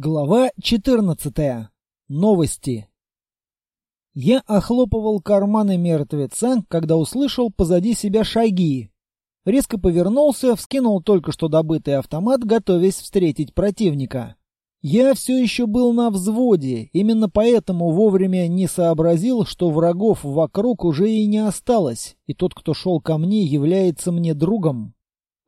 Глава 14. Новости. Я охлопывал карманы мертвеца, когда услышал позади себя шаги. Резко повернулся, вскинул только что добытый автомат, готовясь встретить противника. Я все еще был на взводе, именно поэтому вовремя не сообразил, что врагов вокруг уже и не осталось, и тот, кто шел ко мне, является мне другом.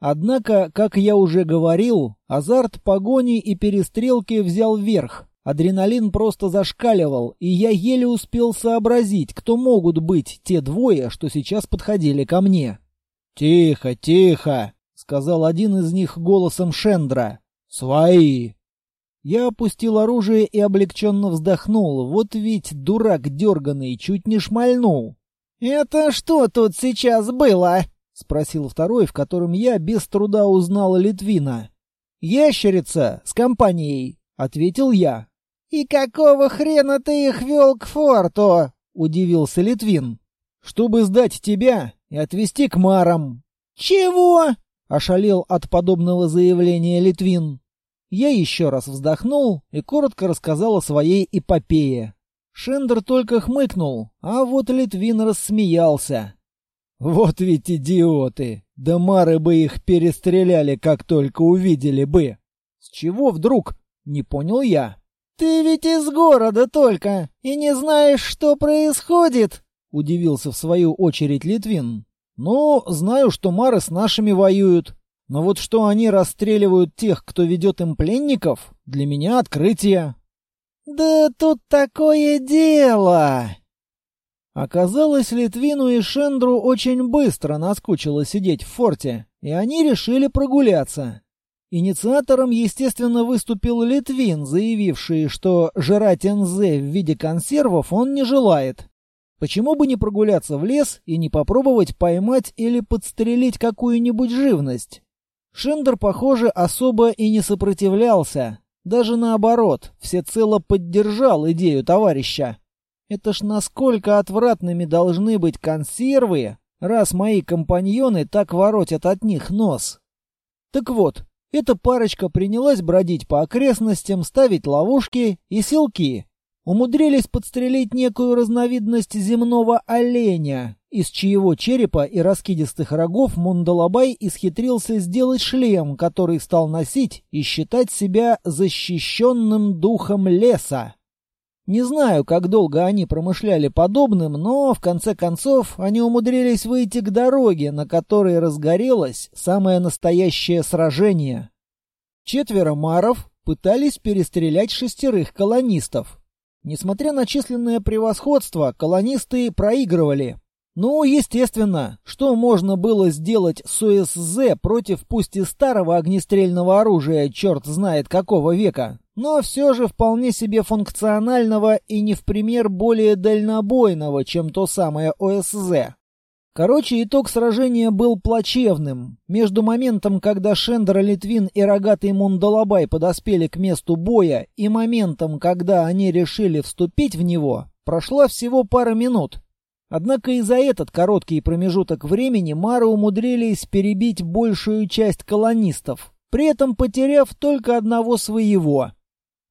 Однако, как я уже говорил, азарт погони и перестрелки взял верх. Адреналин просто зашкаливал, и я еле успел сообразить, кто могут быть те двое, что сейчас подходили ко мне. «Тихо, тихо!» — сказал один из них голосом Шендра. «Свои!» Я опустил оружие и облегченно вздохнул. Вот ведь дурак дерганый чуть не шмальнул. «Это что тут сейчас было?» — спросил второй, в котором я без труда узнал Литвина. «Ящерица с компанией», — ответил я. «И какого хрена ты их вел к форту?» — удивился Литвин. «Чтобы сдать тебя и отвезти к марам». «Чего?» — ошалел от подобного заявления Литвин. Я еще раз вздохнул и коротко рассказал о своей эпопее. Шендер только хмыкнул, а вот Литвин рассмеялся. Вот ведь идиоты! Да мары бы их перестреляли, как только увидели бы. С чего вдруг? Не понял я. Ты ведь из города только и не знаешь, что происходит? Удивился в свою очередь Литвин. Ну, знаю, что мары с нашими воюют. Но вот что они расстреливают тех, кто ведет им пленников, для меня открытие. Да тут такое дело. Оказалось, Литвину и Шендру очень быстро наскучило сидеть в форте, и они решили прогуляться. Инициатором, естественно, выступил Литвин, заявивший, что жрать НЗ в виде консервов он не желает. Почему бы не прогуляться в лес и не попробовать поймать или подстрелить какую-нибудь живность? Шендер, похоже, особо и не сопротивлялся. Даже наоборот, всецело поддержал идею товарища. Это ж насколько отвратными должны быть консервы, раз мои компаньоны так воротят от них нос. Так вот, эта парочка принялась бродить по окрестностям, ставить ловушки и селки. Умудрились подстрелить некую разновидность земного оленя, из чьего черепа и раскидистых рогов Мундалабай исхитрился сделать шлем, который стал носить и считать себя защищенным духом леса. Не знаю, как долго они промышляли подобным, но, в конце концов, они умудрились выйти к дороге, на которой разгорелось самое настоящее сражение. Четверо маров пытались перестрелять шестерых колонистов. Несмотря на численное превосходство, колонисты проигрывали. Ну, естественно, что можно было сделать с ОСЗ против пусть и старого огнестрельного оружия, черт знает какого века, но все же вполне себе функционального и не в пример более дальнобойного, чем то самое ОСЗ. Короче, итог сражения был плачевным. Между моментом, когда Шендер, Литвин и рогатый Мундалабай подоспели к месту боя, и моментом, когда они решили вступить в него, прошла всего пара минут. Однако и за этот короткий промежуток времени Мары умудрились перебить большую часть колонистов, при этом потеряв только одного своего —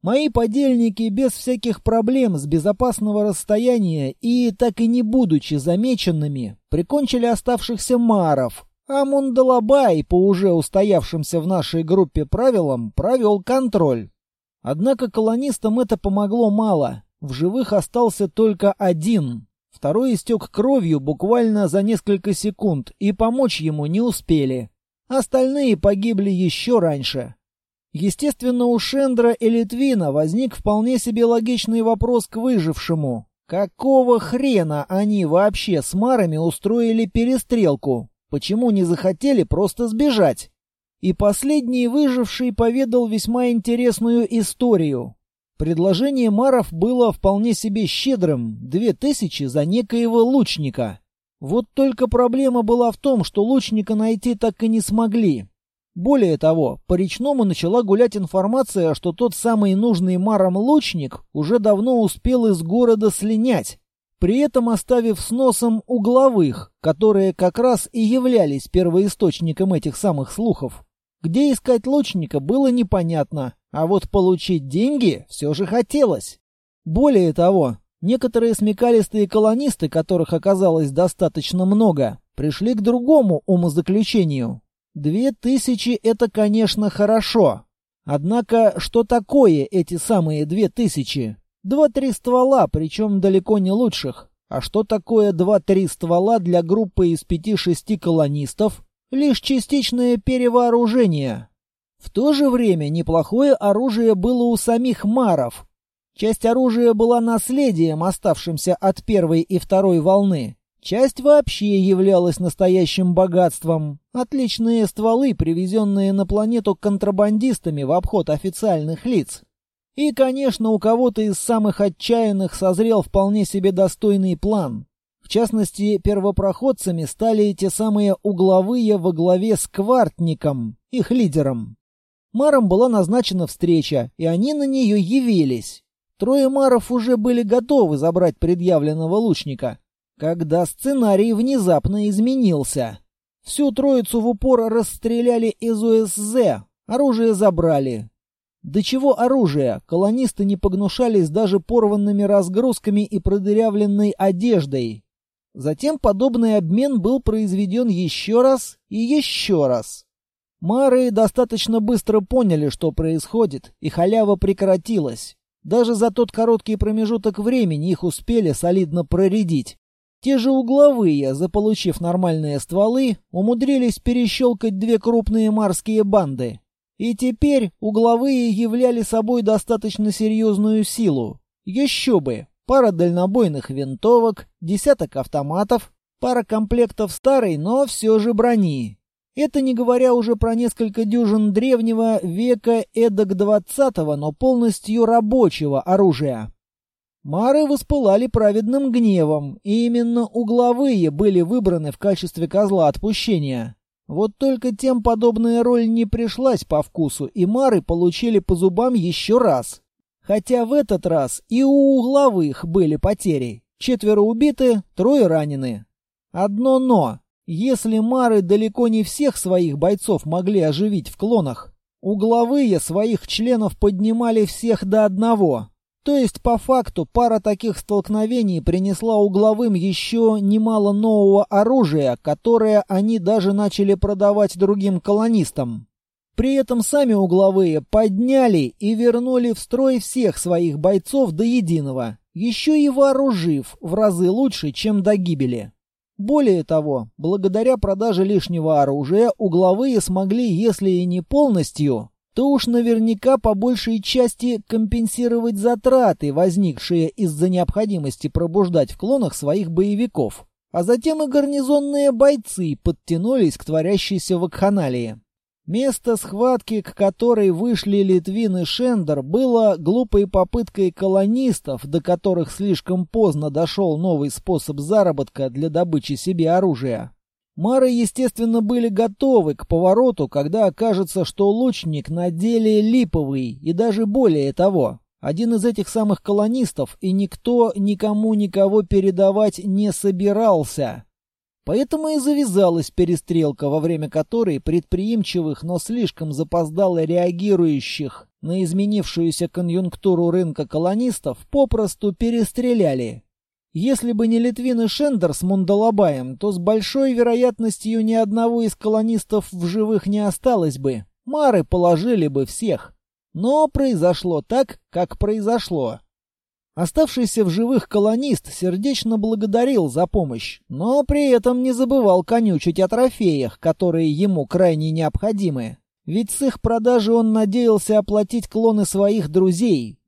Мои подельники без всяких проблем с безопасного расстояния и, так и не будучи замеченными, прикончили оставшихся маров, а Мундалабай, по уже устоявшимся в нашей группе правилам, провел контроль. Однако колонистам это помогло мало. В живых остался только один. Второй истек кровью буквально за несколько секунд, и помочь ему не успели. Остальные погибли еще раньше. Естественно, у Шендра и Литвина возник вполне себе логичный вопрос к выжившему. Какого хрена они вообще с Марами устроили перестрелку? Почему не захотели просто сбежать? И последний выживший поведал весьма интересную историю. Предложение Маров было вполне себе щедрым — две тысячи за некоего лучника. Вот только проблема была в том, что лучника найти так и не смогли. Более того, по речному начала гулять информация, что тот самый нужный Маром лучник уже давно успел из города слинять, при этом оставив с носом угловых, которые как раз и являлись первоисточником этих самых слухов. Где искать лучника было непонятно, а вот получить деньги все же хотелось. Более того, некоторые смекалистые колонисты, которых оказалось достаточно много, пришли к другому умозаключению. Две тысячи — это, конечно, хорошо. Однако, что такое эти самые две тысячи? Два-три ствола, причем далеко не лучших. А что такое два-три ствола для группы из пяти-шести колонистов? Лишь частичное перевооружение. В то же время неплохое оружие было у самих маров. Часть оружия была наследием, оставшимся от первой и второй волны. Часть вообще являлась настоящим богатством. Отличные стволы, привезенные на планету контрабандистами в обход официальных лиц. И, конечно, у кого-то из самых отчаянных созрел вполне себе достойный план. В частности, первопроходцами стали те самые угловые во главе с Квартником, их лидером. Марам была назначена встреча, и они на нее явились. Трое маров уже были готовы забрать предъявленного лучника, когда сценарий внезапно изменился. Всю троицу в упор расстреляли из УСЗ, оружие забрали, до чего оружие? Колонисты не погнушались даже порванными разгрузками и продырявленной одеждой. Затем подобный обмен был произведен еще раз и еще раз. Мары достаточно быстро поняли, что происходит, и халява прекратилась. Даже за тот короткий промежуток времени их успели солидно проредить. Те же угловые, заполучив нормальные стволы, умудрились перещелкать две крупные марские банды. И теперь угловые являли собой достаточно серьезную силу. Еще бы! Пара дальнобойных винтовок, десяток автоматов, пара комплектов старой, но все же брони. Это не говоря уже про несколько дюжин древнего века эдак двадцатого, но полностью рабочего оружия. Мары воспылали праведным гневом, и именно угловые были выбраны в качестве козла отпущения. Вот только тем подобная роль не пришлась по вкусу, и Мары получили по зубам еще раз. Хотя в этот раз и у угловых были потери. Четверо убиты, трое ранены. Одно «но». Если Мары далеко не всех своих бойцов могли оживить в клонах, угловые своих членов поднимали всех до одного. То есть, по факту, пара таких столкновений принесла угловым еще немало нового оружия, которое они даже начали продавать другим колонистам. При этом сами угловые подняли и вернули в строй всех своих бойцов до единого, еще и вооружив в разы лучше, чем до гибели. Более того, благодаря продаже лишнего оружия угловые смогли, если и не полностью, то уж наверняка по большей части компенсировать затраты, возникшие из-за необходимости пробуждать в клонах своих боевиков. А затем и гарнизонные бойцы подтянулись к творящейся вакханалии. Место схватки, к которой вышли Литвин и Шендер, было глупой попыткой колонистов, до которых слишком поздно дошел новый способ заработка для добычи себе оружия. Мары, естественно, были готовы к повороту, когда окажется, что лучник на деле липовый, и даже более того. Один из этих самых колонистов, и никто никому никого передавать не собирался. Поэтому и завязалась перестрелка, во время которой предприимчивых, но слишком запоздало реагирующих на изменившуюся конъюнктуру рынка колонистов попросту перестреляли. Если бы не Литвин и Шендер с Мундалабаем, то с большой вероятностью ни одного из колонистов в живых не осталось бы. Мары положили бы всех. Но произошло так, как произошло. Оставшийся в живых колонист сердечно благодарил за помощь, но при этом не забывал конючить о трофеях, которые ему крайне необходимы. Ведь с их продажи он надеялся оплатить клоны своих друзей,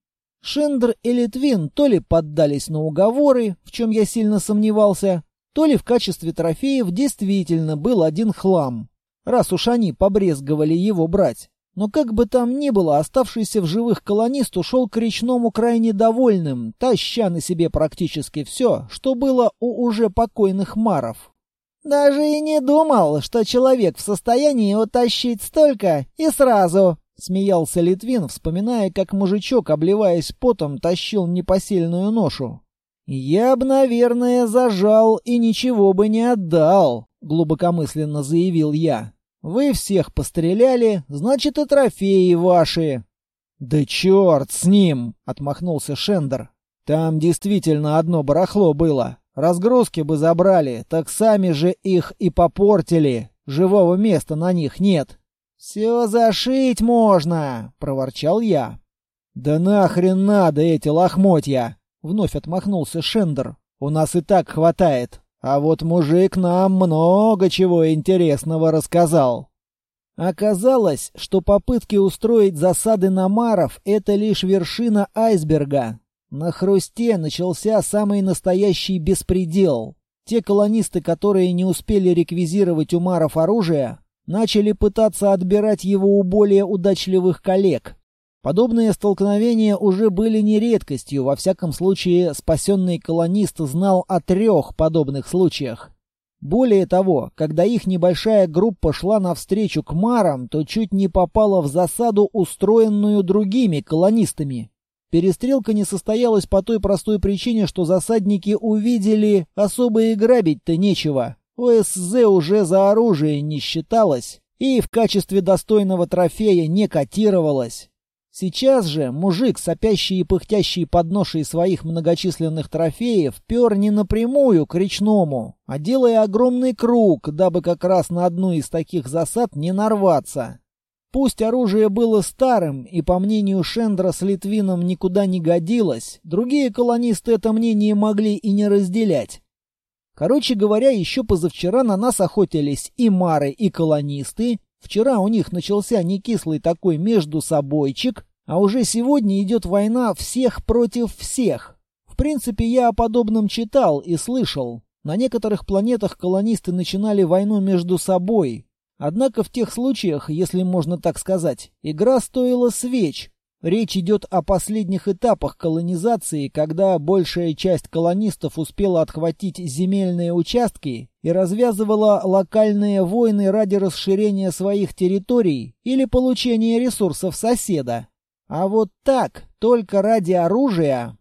Шендер и Литвин то ли поддались на уговоры, в чем я сильно сомневался, то ли в качестве трофеев действительно был один хлам, раз уж они побрезговали его брать. Но как бы там ни было, оставшийся в живых колонист ушел к речному крайне довольным, таща на себе практически все, что было у уже покойных маров. «Даже и не думал, что человек в состоянии утащить столько и сразу», Смеялся Литвин, вспоминая, как мужичок, обливаясь потом, тащил непосильную ношу. «Я б, наверное, зажал и ничего бы не отдал», — глубокомысленно заявил я. Вы всех постреляли, значит и трофеи ваши. Да черт с ним, отмахнулся Шендер. Там действительно одно барахло было. Разгрузки бы забрали, так сами же их и попортили. Живого места на них нет. Все зашить можно, проворчал я. Да нахрен надо эти лохмотья, вновь отмахнулся Шендер. У нас и так хватает. А вот мужик нам много чего интересного рассказал. Оказалось, что попытки устроить засады на Маров — это лишь вершина айсберга. На Хрусте начался самый настоящий беспредел. Те колонисты, которые не успели реквизировать у Маров оружие, начали пытаться отбирать его у более удачливых коллег. Подобные столкновения уже были не редкостью, во всяком случае спасенный колонист знал о трех подобных случаях. Более того, когда их небольшая группа шла навстречу к марам, то чуть не попала в засаду, устроенную другими колонистами. Перестрелка не состоялась по той простой причине, что засадники увидели, особо и грабить-то нечего. ОСЗ уже за оружие не считалось и в качестве достойного трофея не котировалось. Сейчас же мужик, сопящий и пыхтящий под ношей своих многочисленных трофеев, пер не напрямую к речному, а делая огромный круг, дабы как раз на одну из таких засад не нарваться. Пусть оружие было старым и, по мнению Шендра, с Литвином никуда не годилось, другие колонисты это мнение могли и не разделять. Короче говоря, еще позавчера на нас охотились и мары, и колонисты, Вчера у них начался некислый такой между собойчик, а уже сегодня идет война всех против всех. В принципе, я о подобном читал и слышал. На некоторых планетах колонисты начинали войну между собой. Однако в тех случаях, если можно так сказать, игра стоила свеч, Речь идет о последних этапах колонизации, когда большая часть колонистов успела отхватить земельные участки и развязывала локальные войны ради расширения своих территорий или получения ресурсов соседа. А вот так, только ради оружия...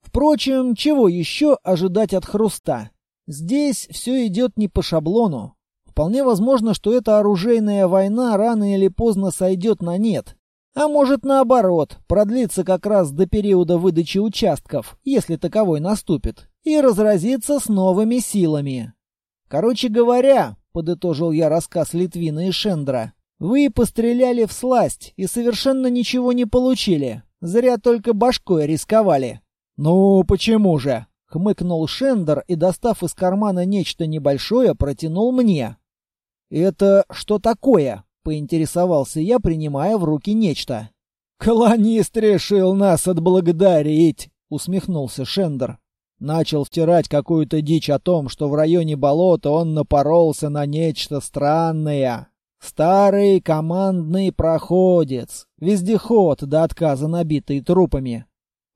Впрочем, чего еще ожидать от хруста? Здесь все идет не по шаблону. Вполне возможно, что эта оружейная война рано или поздно сойдет на нет, а может, наоборот, продлится как раз до периода выдачи участков, если таковой наступит, и разразится с новыми силами. Короче говоря, подытожил я рассказ Литвина и Шендра, вы постреляли в сласть и совершенно ничего не получили. Зря только башкой рисковали. Ну, почему же? Хмыкнул Шендер и, достав из кармана нечто небольшое, протянул мне. «Это что такое?» — поинтересовался я, принимая в руки нечто. «Колонист решил нас отблагодарить!» — усмехнулся Шендер. Начал втирать какую-то дичь о том, что в районе болота он напоролся на нечто странное. Старый командный проходец, вездеход до отказа набитый трупами.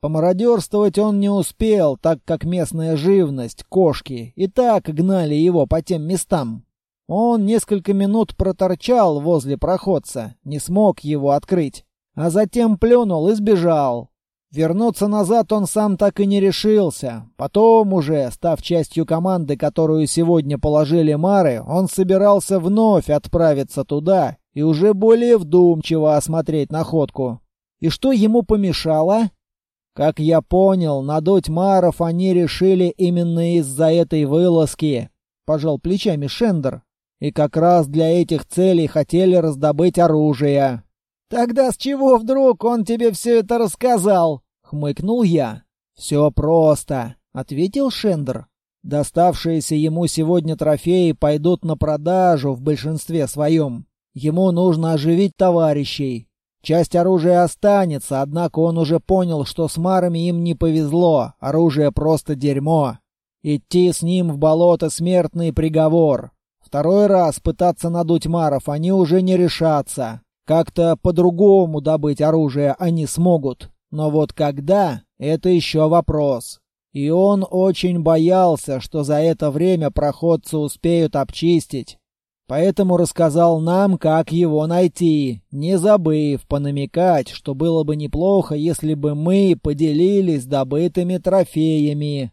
Помародерствовать он не успел, так как местная живность, кошки, и так гнали его по тем местам. Он несколько минут проторчал возле проходца, не смог его открыть, а затем плюнул и сбежал. Вернуться назад он сам так и не решился. Потом уже, став частью команды, которую сегодня положили Мары, он собирался вновь отправиться туда и уже более вдумчиво осмотреть находку. И что ему помешало? Как я понял, надуть Маров они решили именно из-за этой вылазки. Пожал плечами Шендер. И как раз для этих целей хотели раздобыть оружие. «Тогда с чего вдруг он тебе все это рассказал?» — хмыкнул я. «Все просто», — ответил Шендер. «Доставшиеся ему сегодня трофеи пойдут на продажу в большинстве своем. Ему нужно оживить товарищей. Часть оружия останется, однако он уже понял, что с марами им не повезло, оружие просто дерьмо. Идти с ним в болото — смертный приговор. Второй раз пытаться надуть маров они уже не решатся. Как-то по-другому добыть оружие они смогут. Но вот когда — это еще вопрос. И он очень боялся, что за это время проходцы успеют обчистить. Поэтому рассказал нам, как его найти, не забыв понамекать, что было бы неплохо, если бы мы поделились добытыми трофеями.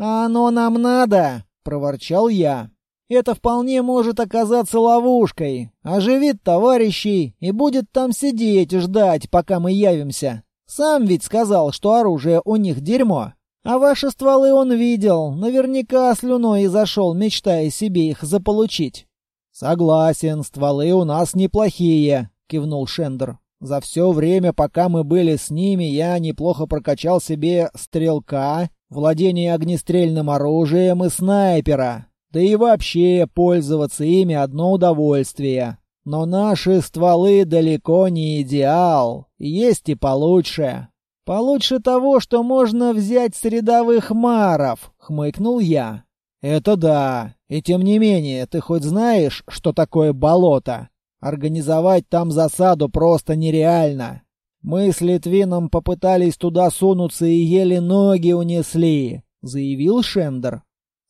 «А оно нам надо!» — проворчал я. Это вполне может оказаться ловушкой. Оживит товарищей и будет там сидеть и ждать, пока мы явимся. Сам ведь сказал, что оружие у них дерьмо. А ваши стволы он видел, наверняка слюной и зашел, мечтая себе их заполучить. «Согласен, стволы у нас неплохие», — кивнул Шендер. «За все время, пока мы были с ними, я неплохо прокачал себе стрелка, владение огнестрельным оружием и снайпера. Да и вообще пользоваться ими одно удовольствие. Но наши стволы далеко не идеал, есть и получше. Получше того, что можно взять с рядовых маров, хмыкнул я. Это да. И тем не менее, ты хоть знаешь, что такое болото? Организовать там засаду просто нереально. Мы с Литвином попытались туда сунуться и еле ноги унесли, заявил Шендер.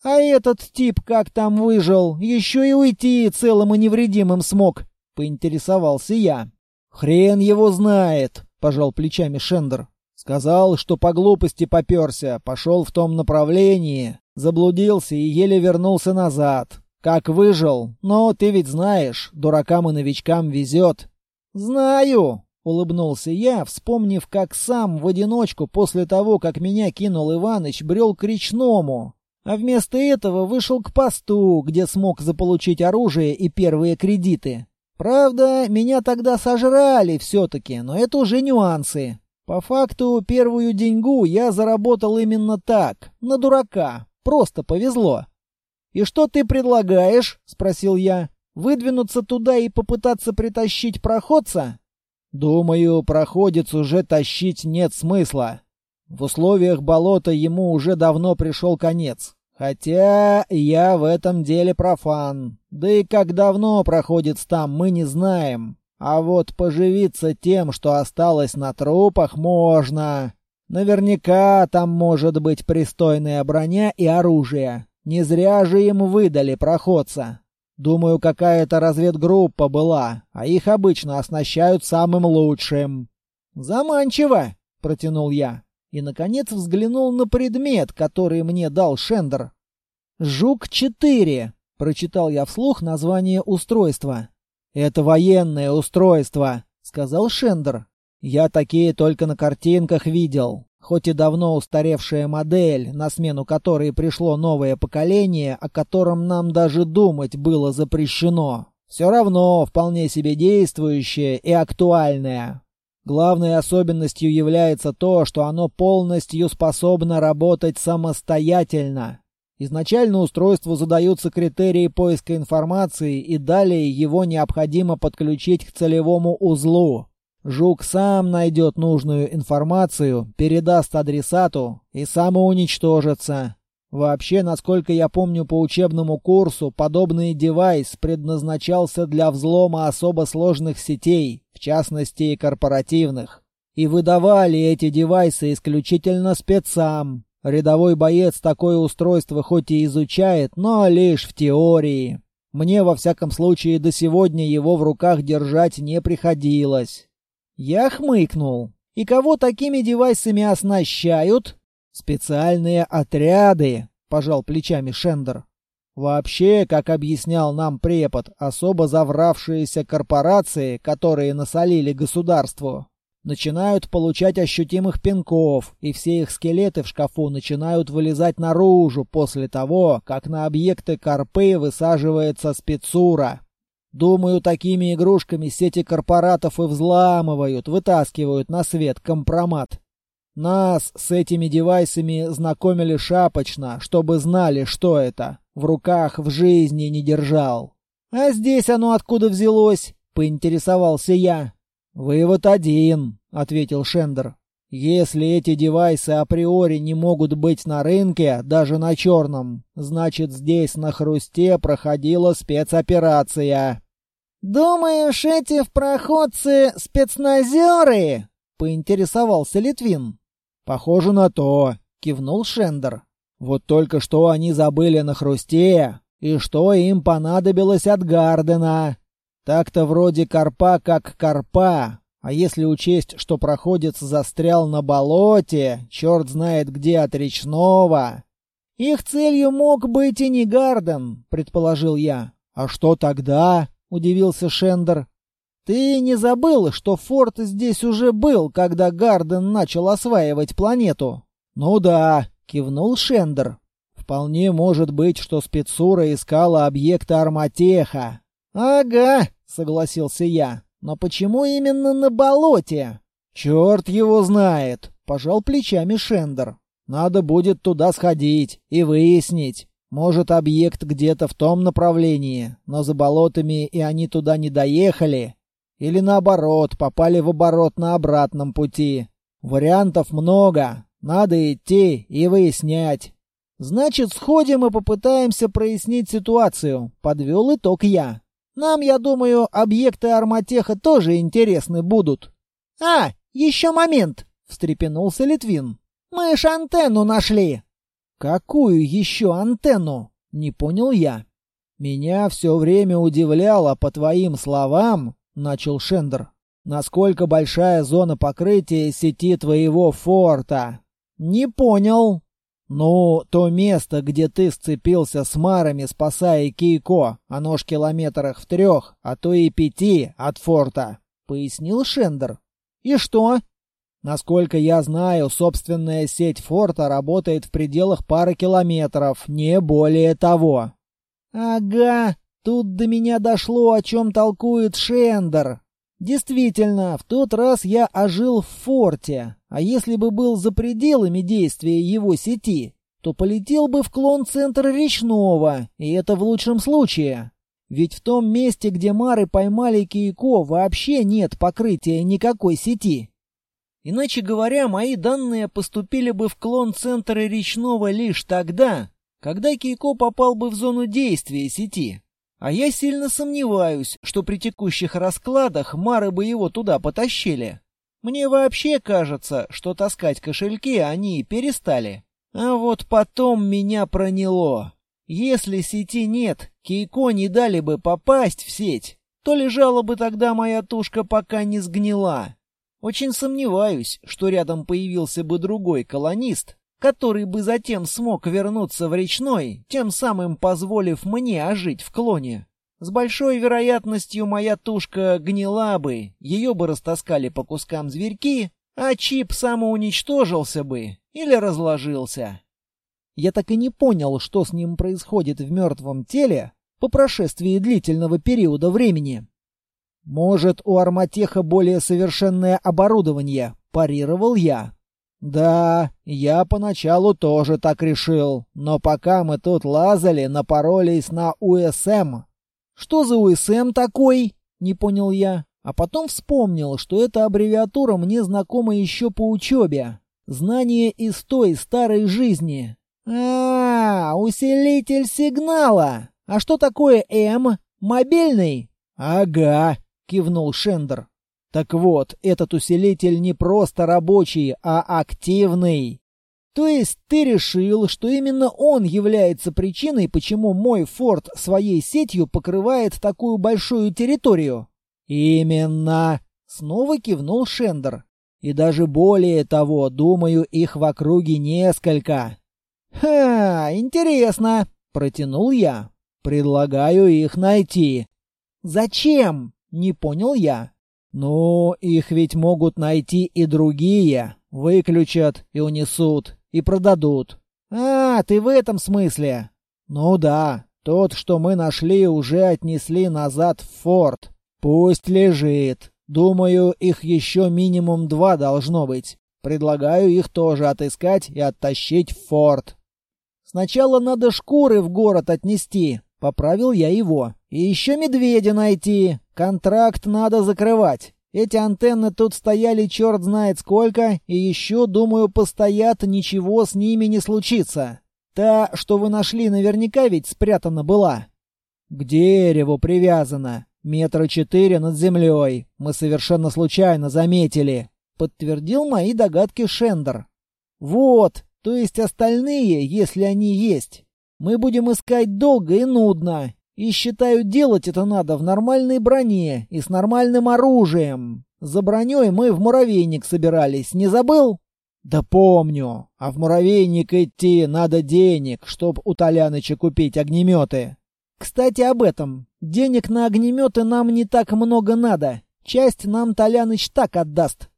А этот тип как там выжил? Еще и уйти целым и невредимым смог, поинтересовался я. Хрен его знает, пожал плечами Шендер. Сказал, что по глупости попёрся, пошел в том направлении, заблудился и еле вернулся назад. Как выжил? Но ты ведь знаешь, дуракам и новичкам везет. Знаю, улыбнулся я, вспомнив, как сам в одиночку после того, как меня кинул Иваныч, брел к речному, а вместо этого вышел к посту, где смог заполучить оружие и первые кредиты. Правда, меня тогда сожрали все-таки, но это уже нюансы. По факту, первую деньгу я заработал именно так, на дурака. Просто повезло. «И что ты предлагаешь?» — спросил я. «Выдвинуться туда и попытаться притащить проходца?» «Думаю, проходец уже тащить нет смысла. В условиях болота ему уже давно пришел конец. Хотя я в этом деле профан. Да и как давно проходит там, мы не знаем. А вот поживиться тем, что осталось на трупах, можно. Наверняка там может быть пристойная броня и оружие. Не зря же им выдали проходца. Думаю, какая-то разведгруппа была, а их обычно оснащают самым лучшим. «Заманчиво!» — протянул я и, наконец, взглянул на предмет, который мне дал Шендер. «Жук-4», — прочитал я вслух название устройства. «Это военное устройство», — сказал Шендер. «Я такие только на картинках видел. Хоть и давно устаревшая модель, на смену которой пришло новое поколение, о котором нам даже думать было запрещено. Все равно вполне себе действующее и актуальное. Главной особенностью является то, что оно полностью способно работать самостоятельно. Изначально устройству задаются критерии поиска информации, и далее его необходимо подключить к целевому узлу. Жук сам найдет нужную информацию, передаст адресату и самоуничтожится. Вообще, насколько я помню по учебному курсу, подобный девайс предназначался для взлома особо сложных сетей, частности и корпоративных. И выдавали эти девайсы исключительно спецам. Рядовой боец такое устройство хоть и изучает, но лишь в теории. Мне, во всяком случае, до сегодня его в руках держать не приходилось. Я хмыкнул. И кого такими девайсами оснащают? «Специальные отряды», — пожал плечами Шендер. «Вообще, как объяснял нам препод, особо завравшиеся корпорации, которые насолили государству, начинают получать ощутимых пинков, и все их скелеты в шкафу начинают вылезать наружу после того, как на объекты корпы высаживается спецура. Думаю, такими игрушками сети корпоратов и взламывают, вытаскивают на свет компромат. Нас с этими девайсами знакомили шапочно, чтобы знали, что это. В руках в жизни не держал. А здесь оно откуда взялось? Поинтересовался я. Вывод один, ответил Шендер. Если эти девайсы априори не могут быть на рынке, даже на черном, значит здесь на хрусте проходила спецоперация. «Думаешь, эти впроходцы спецназеры?» — поинтересовался Литвин. «Похоже на то», — кивнул Шендер. «Вот только что они забыли на хрусте, и что им понадобилось от Гардена. Так-то вроде карпа как карпа, а если учесть, что проходец застрял на болоте, черт знает где от речного. Их целью мог быть и не Гарден, предположил я. А что тогда? удивился Шендер. Ты не забыл, что форт здесь уже был, когда Гарден начал осваивать планету? Ну да, кивнул Шендер. Вполне может быть, что спецура искала объекты Арматеха. Ага, согласился я. Но почему именно на болоте? Черт его знает, пожал плечами Шендер. Надо будет туда сходить и выяснить. Может, объект где-то в том направлении, но за болотами и они туда не доехали. Или наоборот, попали в оборот на обратном пути. Вариантов много. Надо идти и выяснять. Значит, сходим и попытаемся прояснить ситуацию. Подвел итог я. Нам, я думаю, объекты Арматеха тоже интересны будут. А, еще момент, встрепенулся Литвин. Мы ж антенну нашли. Какую еще антенну? Не понял я. Меня все время удивляло, по твоим словам, начал Шендер, насколько большая зона покрытия сети твоего форта. Не понял. Ну, то место, где ты сцепился с марами, спасая Кейко, оно ж километрах в трех, а то и пяти от форта, пояснил Шендер. И что? Насколько я знаю, собственная сеть форта работает в пределах пары километров, не более того. Ага, тут до меня дошло, о чем толкует Шендер. Действительно, в тот раз я ожил в форте, а если бы был за пределами действия его сети, то полетел бы в клон-центр речного, и это в лучшем случае. Ведь в том месте, где Мары поймали Кейко, вообще нет покрытия никакой сети. Иначе говоря, мои данные поступили бы в клон центра речного лишь тогда, когда Кейко попал бы в зону действия сети. А я сильно сомневаюсь, что при текущих раскладах Мары бы его туда потащили. Мне вообще кажется, что таскать кошельки они перестали. А вот потом меня проняло. Если сети нет, Кейко не дали бы попасть в сеть, то лежала бы тогда моя тушка, пока не сгнила. Очень сомневаюсь, что рядом появился бы другой колонист, который бы затем смог вернуться в речной, тем самым позволив мне ожить в клоне. С большой вероятностью моя тушка гнила бы, ее бы растаскали по кускам зверьки, а чип самоуничтожился бы или разложился. Я так и не понял, что с ним происходит в мертвом теле по прошествии длительного периода времени. «Может, у Арматеха более совершенное оборудование?» – парировал я. «Да, я поначалу тоже так решил, но пока мы тут лазали, напоролись на УСМ». «Что за УСМ такой?» – не понял я. А потом вспомнил, что эта аббревиатура мне знакома еще по учебе. Знание из той старой жизни. А, -а, -а усилитель сигнала. А что такое М? Мобильный? Ага, — кивнул Шендер. «Так вот, этот усилитель не просто рабочий, а активный. То есть ты решил, что именно он является причиной, почему мой форт своей сетью покрывает такую большую территорию?» «Именно!» — снова кивнул Шендер. «И даже более того, думаю, их в округе несколько». «Ха, интересно!» — протянул я. «Предлагаю их найти». «Зачем?» Не понял я. Ну, их ведь могут найти и другие. Выключат и унесут, и продадут. А, ты в этом смысле? Ну да, тот, что мы нашли, уже отнесли назад в форт. Пусть лежит. Думаю, их еще минимум два должно быть. Предлагаю их тоже отыскать и оттащить в форт. Сначала надо шкуры в город отнести, поправил я его. И еще медведя найти. Контракт надо закрывать. Эти антенны тут стояли черт знает сколько, и еще, думаю, постоят, ничего с ними не случится. Та, что вы нашли, наверняка ведь спрятана была. К дереву привязана. Метра четыре над землей. Мы совершенно случайно заметили. Подтвердил мои догадки Шендер. Вот, то есть остальные, если они есть. Мы будем искать долго и нудно, и считаю, делать это надо в нормальной броне и с нормальным оружием. За броней мы в муравейник собирались, не забыл? «Да помню. А в муравейник идти надо денег, чтоб у Толяныча купить огнеметы». «Кстати, об этом. Денег на огнеметы нам не так много надо. Часть нам Толяныч так отдаст».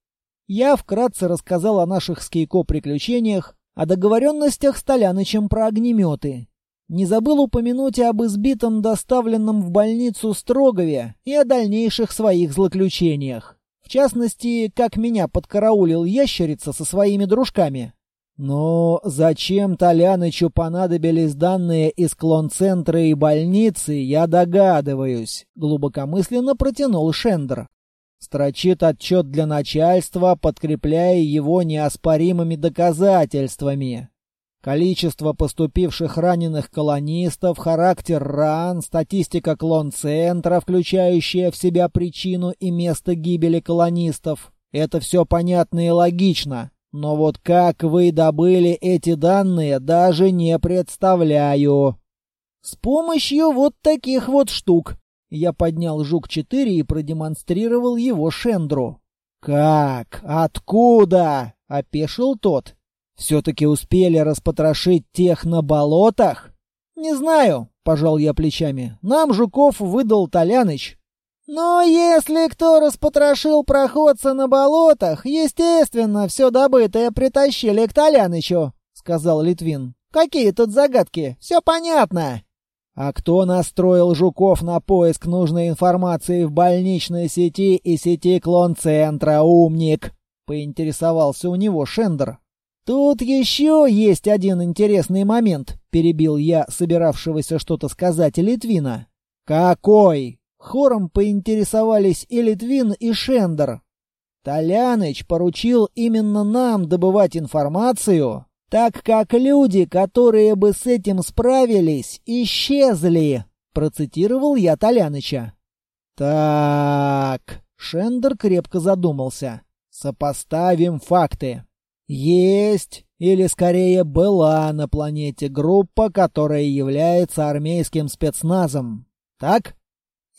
Я вкратце рассказал о наших с Кейко приключениях, о договоренностях с Толянычем про огнеметы. Не забыл упомянуть и об избитом, доставленном в больницу Строгове, и о дальнейших своих злоключениях. В частности, как меня подкараулил ящерица со своими дружками. Но зачем Толянычу понадобились данные из клон-центра и больницы, я догадываюсь, глубокомысленно протянул Шендер. Строчит отчет для начальства, подкрепляя его неоспоримыми доказательствами. Количество поступивших раненых колонистов, характер ран, статистика клон-центра, включающая в себя причину и место гибели колонистов. Это все понятно и логично. Но вот как вы добыли эти данные, даже не представляю. С помощью вот таких вот штук. Я поднял Жук-4 и продемонстрировал его Шендру. «Как? Откуда?» — опешил тот. Все-таки успели распотрошить тех на болотах? Не знаю, пожал я плечами. Нам Жуков выдал Толяныч. Но если кто распотрошил проходца на болотах, естественно, все добытое притащили к Толянычу, сказал Литвин. Какие тут загадки? Все понятно. А кто настроил Жуков на поиск нужной информации в больничной сети и сети клон-центра, умник? Поинтересовался у него Шендер. «Тут еще есть один интересный момент», — перебил я собиравшегося что-то сказать Литвина. «Какой?» — хором поинтересовались и Литвин, и Шендер. «Толяныч поручил именно нам добывать информацию, так как люди, которые бы с этим справились, исчезли», — процитировал я Толяныча. «Так...» — Шендер крепко задумался. «Сопоставим факты. Есть, или скорее была на планете группа, которая является армейским спецназом. Так?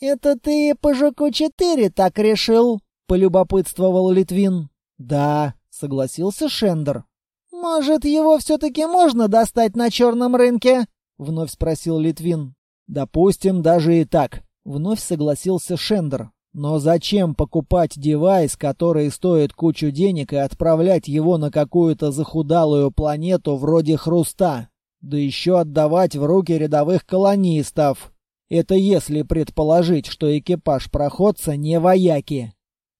Это ты по ЖК-4 так решил? полюбопытствовал Литвин. Да, согласился Шендер. Может, его все-таки можно достать на черном рынке? Вновь спросил Литвин. Допустим, даже и так. Вновь согласился Шендер. Но зачем покупать девайс, который стоит кучу денег, и отправлять его на какую-то захудалую планету вроде Хруста? Да еще отдавать в руки рядовых колонистов. Это если предположить, что экипаж проходца не вояки.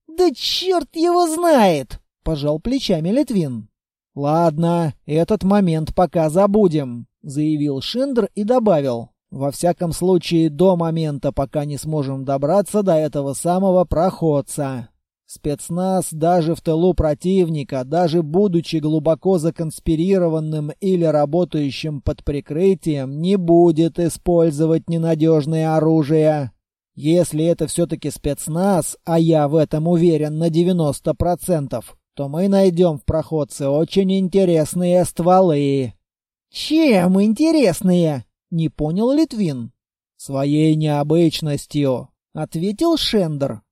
«Да черт его знает!» — пожал плечами Литвин. «Ладно, этот момент пока забудем», — заявил Шиндер и добавил. Во всяком случае, до момента, пока не сможем добраться до этого самого проходца. Спецназ даже в тылу противника, даже будучи глубоко законспирированным или работающим под прикрытием, не будет использовать ненадежное оружие. Если это все-таки спецназ, а я в этом уверен на 90%, то мы найдем в проходце очень интересные стволы. «Чем интересные?» Не понял Литвин. «Своей необычностью», — ответил Шендер.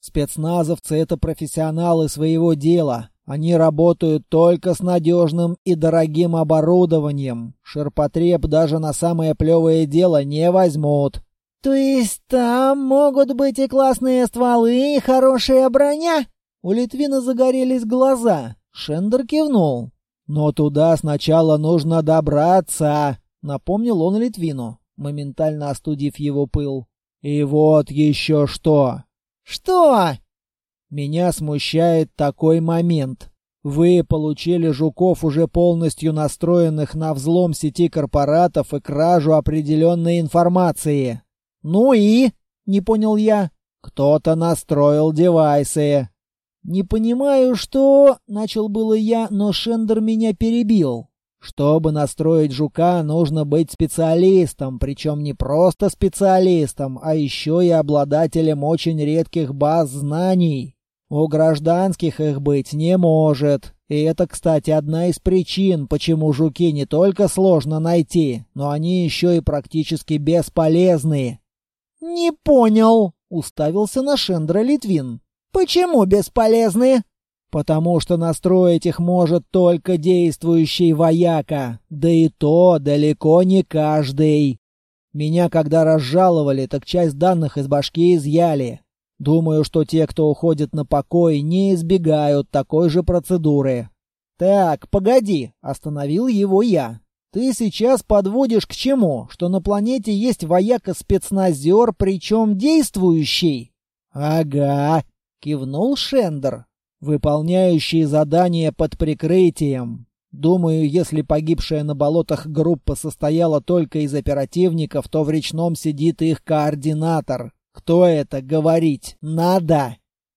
«Спецназовцы — это профессионалы своего дела. Они работают только с надежным и дорогим оборудованием. Ширпотреб даже на самое плевое дело не возьмут». «То есть там могут быть и классные стволы, и хорошая броня?» У Литвина загорелись глаза. Шендер кивнул. «Но туда сначала нужно добраться», Напомнил он Литвину, моментально остудив его пыл. «И вот еще что!» «Что?» «Меня смущает такой момент. Вы получили жуков, уже полностью настроенных на взлом сети корпоратов и кражу определенной информации. Ну и?» — не понял я. «Кто-то настроил девайсы». «Не понимаю, что...» — начал было я, но Шендер меня перебил. Чтобы настроить жука, нужно быть специалистом, причем не просто специалистом, а еще и обладателем очень редких баз знаний. У гражданских их быть не может. И это, кстати, одна из причин, почему жуки не только сложно найти, но они еще и практически бесполезны. «Не понял», — уставился на Шендра Литвин. «Почему бесполезны?» Потому что настроить их может только действующий вояка, да и то далеко не каждый. Меня когда разжаловали, так часть данных из башки изъяли. Думаю, что те, кто уходит на покой, не избегают такой же процедуры. Так, погоди, остановил его я. Ты сейчас подводишь к чему? Что на планете есть вояка-спецназер, причем действующий? Ага, кивнул Шендер. Выполняющий задание под прикрытием. Думаю, если погибшая на болотах группа состояла только из оперативников, то в речном сидит их координатор. Кто это говорить? Надо.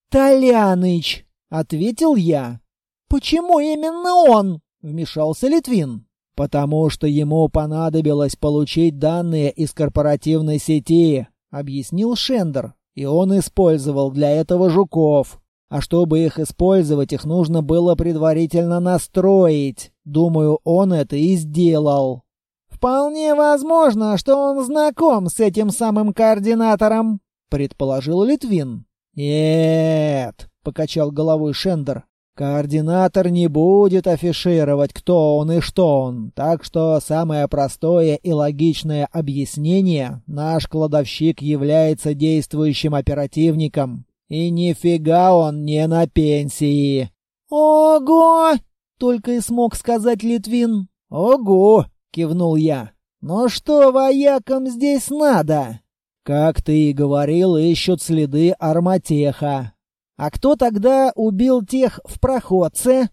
Толяныч, ответил я. Почему именно он? вмешался Литвин. Потому что ему понадобилось получить данные из корпоративной сети, объяснил Шендер. И он использовал для этого жуков. А чтобы их использовать, их нужно было предварительно настроить. Думаю, он это и сделал. Вполне возможно, что он знаком с этим самым координатором, предположил Литвин. Нет, покачал головой Шендер. Координатор не будет афишировать, кто он и что он, так что самое простое и логичное объяснение — наш кладовщик является действующим оперативником, и нифига он не на пенсии. Ого! Только и смог сказать Литвин. Ого! кивнул я. Но что воякам здесь надо? Как ты и говорил, ищут следы арматеха. А кто тогда убил тех в проходце?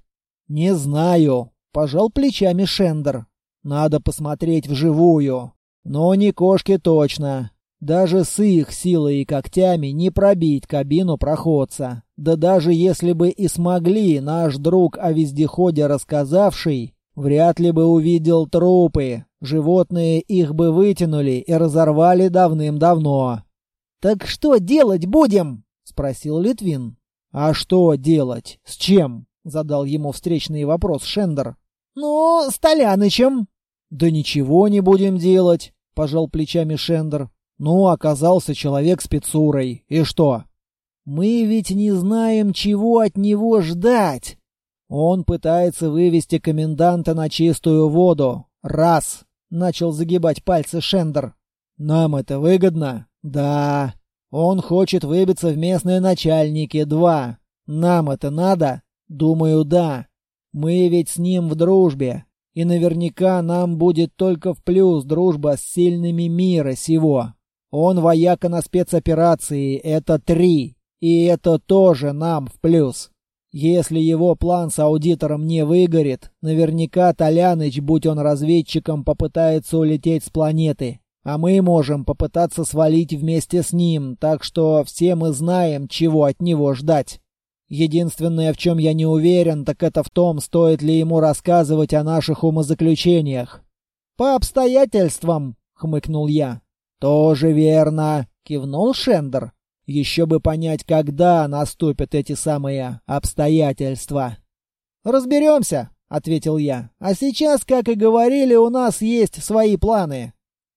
Не знаю, пожал плечами Шендер. Надо посмотреть вживую. Но не кошки точно. Даже с их силой и когтями не пробить кабину проходца. Да даже если бы и смогли, наш друг о вездеходе рассказавший, вряд ли бы увидел трупы. Животные их бы вытянули и разорвали давным-давно. «Так что делать будем?» — спросил Литвин. «А что делать? С чем?» — задал ему встречный вопрос Шендер. «Ну, с Толянычем». «Да ничего не будем делать», — пожал плечами Шендер. Ну, оказался человек с пиццурой. И что? Мы ведь не знаем, чего от него ждать. Он пытается вывести коменданта на чистую воду. Раз. Начал загибать пальцы Шендер. Нам это выгодно? Да. Он хочет выбиться в местные начальники. Два. Нам это надо? Думаю, да. Мы ведь с ним в дружбе. И наверняка нам будет только в плюс дружба с сильными мира сего. Он вояка на спецоперации, это три. И это тоже нам в плюс. Если его план с аудитором не выгорит, наверняка Толяныч, будь он разведчиком, попытается улететь с планеты. А мы можем попытаться свалить вместе с ним, так что все мы знаем, чего от него ждать. Единственное, в чем я не уверен, так это в том, стоит ли ему рассказывать о наших умозаключениях. «По обстоятельствам», — хмыкнул я. «Тоже верно», — кивнул Шендер. «Еще бы понять, когда наступят эти самые обстоятельства». «Разберемся», — ответил я. «А сейчас, как и говорили, у нас есть свои планы».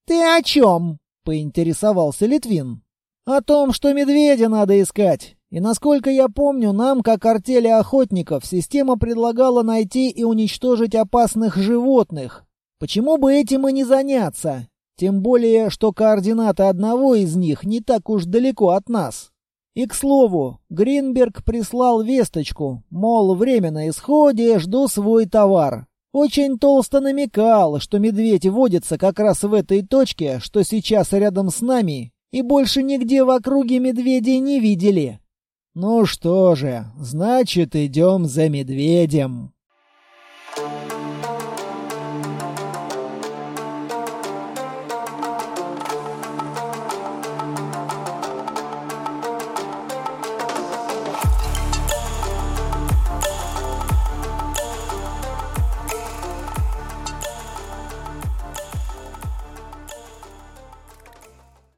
«Ты о чем?» — поинтересовался Литвин. «О том, что медведя надо искать. И насколько я помню, нам, как артели охотников, система предлагала найти и уничтожить опасных животных. Почему бы этим и не заняться? Тем более, что координаты одного из них не так уж далеко от нас. И, к слову, Гринберг прислал весточку, мол, время на исходе, жду свой товар. Очень толсто намекал, что медведь водится как раз в этой точке, что сейчас рядом с нами, и больше нигде в округе медведей не видели. Ну что же, значит, идем за медведем.